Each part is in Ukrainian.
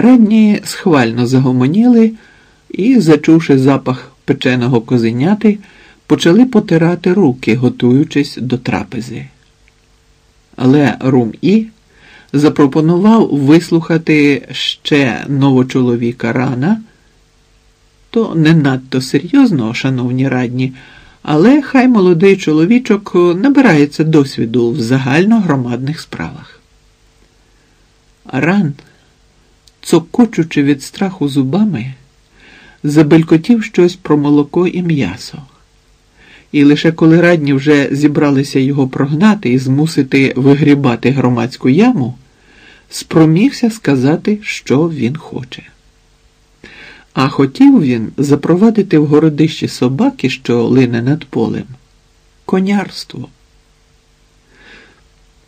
Радні схвально загомоніли і, зачувши запах печеного козеняти, почали потирати руки, готуючись до трапези. Але Рум І запропонував вислухати ще новочоловіка рана, то не надто серйозно, шановні радні, але хай молодий чоловічок набирається досвіду в загальногромадних справах. Ран, цокочучи від страху зубами, забелькотів щось про молоко і м'ясо. І лише коли радні вже зібралися його прогнати і змусити вигрібати громадську яму, спромігся сказати, що він хоче. А хотів він запровадити в городищі собаки, що лине над полем, конярство.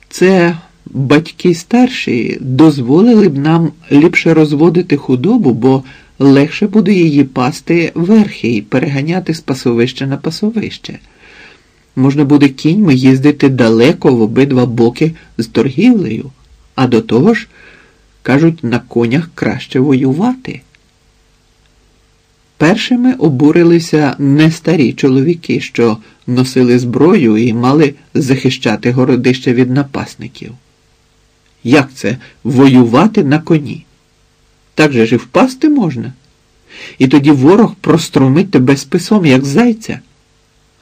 Це батьки старші дозволили б нам ліпше розводити худобу, бо легше буде її пасти верхи і переганяти з пасовища на пасовище. Можна буде кіньми їздити далеко в обидва боки з торгівлею, а до того ж, кажуть, на конях краще воювати. Першими обурилися не старі чоловіки, що носили зброю і мали захищати городище від напасників. Як це воювати на коні? Так же ж і впасти можна. І тоді ворог прострумить тебе списом, як зайця.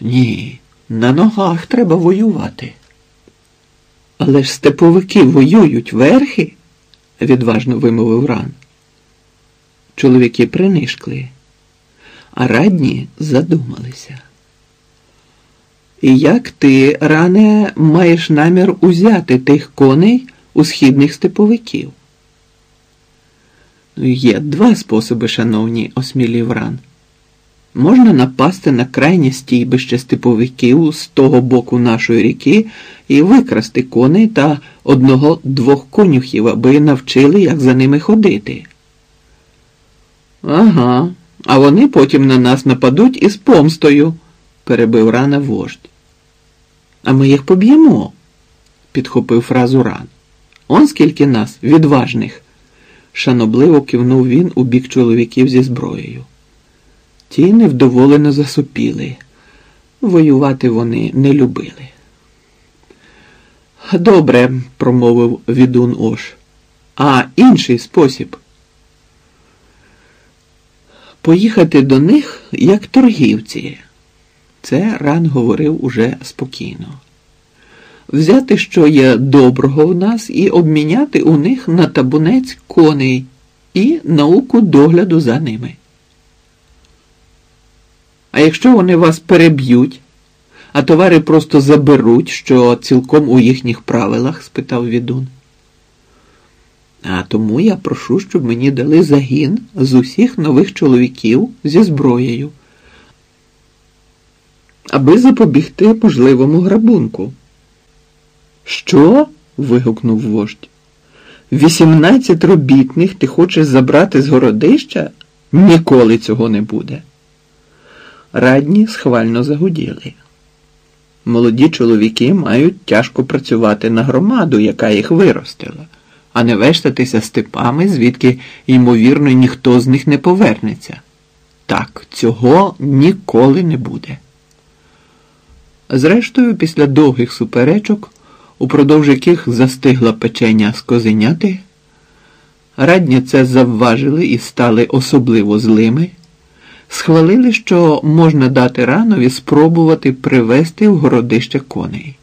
Ні, на ногах треба воювати. Але ж степовики воюють верхи, відважно вимовив ран. Чоловіки принишкли, а радні задумалися. І як ти, ране, маєш намір узяти тих коней у східних степовиків? Є два способи, шановні, осмілів ран. Можна напасти на крайнє стійбище степовиків з того боку нашої ріки і викрасти коней та одного-двох конюхів, аби навчили, як за ними ходити. Ага, а вони потім на нас нападуть із помстою, перебив рана вождь. А ми їх поб'ємо, підхопив фразу ран. Он скільки нас, відважних шанобливо кивнув він у бік чоловіків зі зброєю. Ті невдоволено засопіли. Воювати вони не любили. Добре, промовив відун Ош. А інший спосіб. Поїхати до них як торгівці. Це ран говорив уже спокійно взяти, що є доброго в нас, і обміняти у них на табунець коней і науку догляду за ними. А якщо вони вас переб'ють, а товари просто заберуть, що цілком у їхніх правилах? спитав відун. А тому я прошу, щоб мені дали загін з усіх нових чоловіків зі зброєю, аби запобігти можливому грабунку. Що? вигукнув вождь. Вісімнадцять робітних ти хочеш забрати з городища? Ніколи цього не буде. Радні схвально загуділи. Молоді чоловіки мають тяжко працювати на громаду, яка їх виростила, а не вештатися степами, звідки, ймовірно, ніхто з них не повернеться. Так, цього ніколи не буде. Зрештою, після довгих суперечок упродовж яких застигла печення з козеняти, радні це завважили і стали особливо злими, схвалили, що можна дати ранові спробувати привезти в городище коней,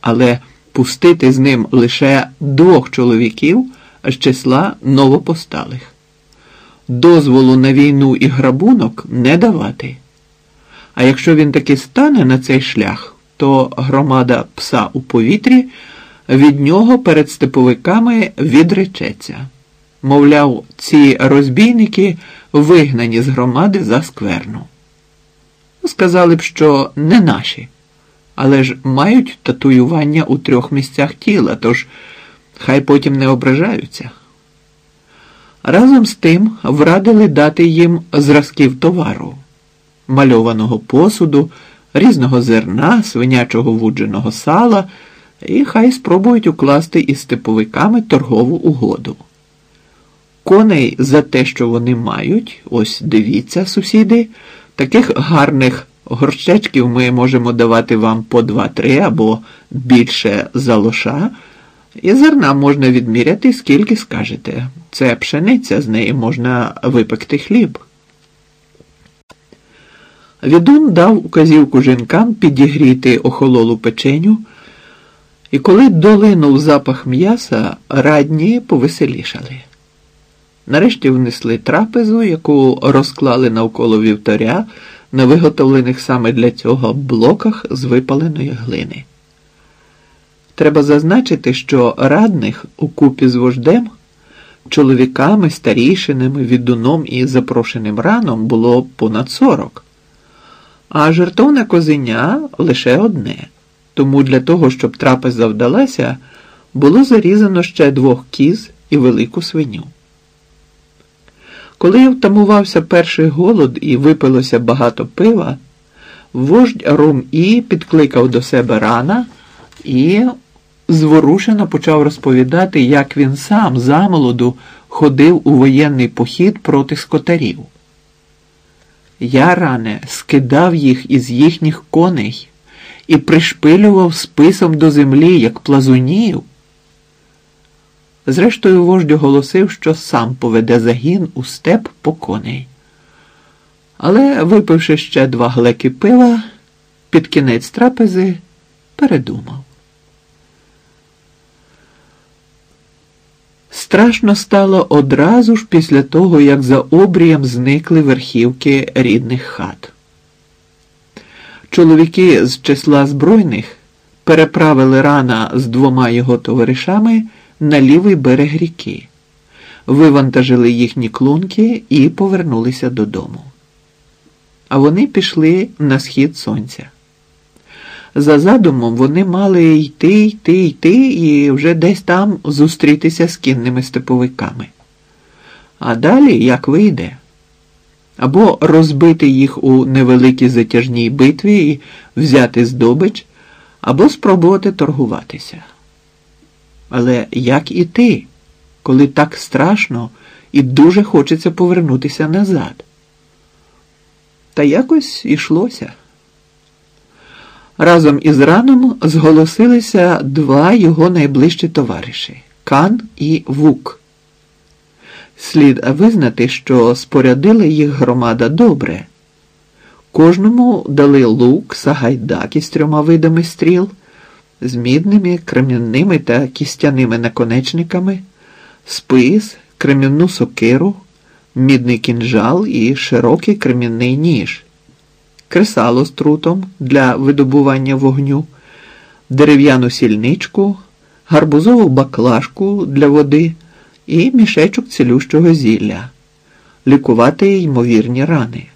але пустити з ним лише двох чоловіків з числа новопосталих. Дозволу на війну і грабунок не давати. А якщо він таки стане на цей шлях, то громада пса у повітрі від нього перед степовиками відречеться. Мовляв, ці розбійники вигнані з громади за скверну. Сказали б, що не наші, але ж мають татуювання у трьох місцях тіла, тож хай потім не ображаються. Разом з тим врадили дати їм зразків товару, мальованого посуду різного зерна, свинячого вудженого сала, і хай спробують укласти із степовиками торгову угоду. Коней за те, що вони мають, ось дивіться, сусіди, таких гарних горщечків ми можемо давати вам по два-три або більше за лоша. І зерна можна відміряти, скільки скажете. Це пшениця, з неї можна випекти хліб. Відун дав указівку жінкам підігріти охололу печеню, і коли долинув запах м'яса, радні повеселішали. Нарешті внесли трапезу, яку розклали навколо вівторя на виготовлених саме для цього блоках з випаленої глини. Треба зазначити, що радних у купі з вождем, чоловіками, старішинами, відуном і запрошеним раном було понад сорок, а жертовне козеня лише одне. Тому для того, щоб трапеза вдалася, було зарізано ще двох кіз і велику свиню. Коли втамувався перший голод і випилося багато пива, вождь Рум І підкликав до себе рана і зворушено почав розповідати, як він сам замолоду ходив у воєнний похід проти скотарів. Я ране скидав їх із їхніх коней і пришпилював списом до землі, як плазунів. Зрештою, вождь оголосив, що сам поведе загін у степ по коней. Але, випивши ще два глеки пива, під кінець трапези передумав. Страшно стало одразу ж після того, як за обрієм зникли верхівки рідних хат. Чоловіки з числа збройних переправили рана з двома його товаришами на лівий берег ріки, вивантажили їхні клунки і повернулися додому. А вони пішли на схід сонця. За задумом вони мали йти, йти, йти і вже десь там зустрітися з кінними степовиками. А далі як вийде? Або розбити їх у невеликій затяжній битві і взяти здобич, або спробувати торгуватися. Але як іти, коли так страшно і дуже хочеться повернутися назад? Та якось ішлося. Разом із раном зголосилися два його найближчі товариші Кан і Вук. Слід визнати, що спорядила їх громада добре. Кожному дали лук, сагайдак із трьома видами стріл, з мідними, крем'яними та кістяними наконечниками, спис, крем'яну сокиру, мідний кінжал і широкий крем'яний ніж кресало з трутом для видобування вогню, дерев'яну сільничку, гарбузову баклажку для води і мішечок цілющого зілля, лікувати ймовірні рани.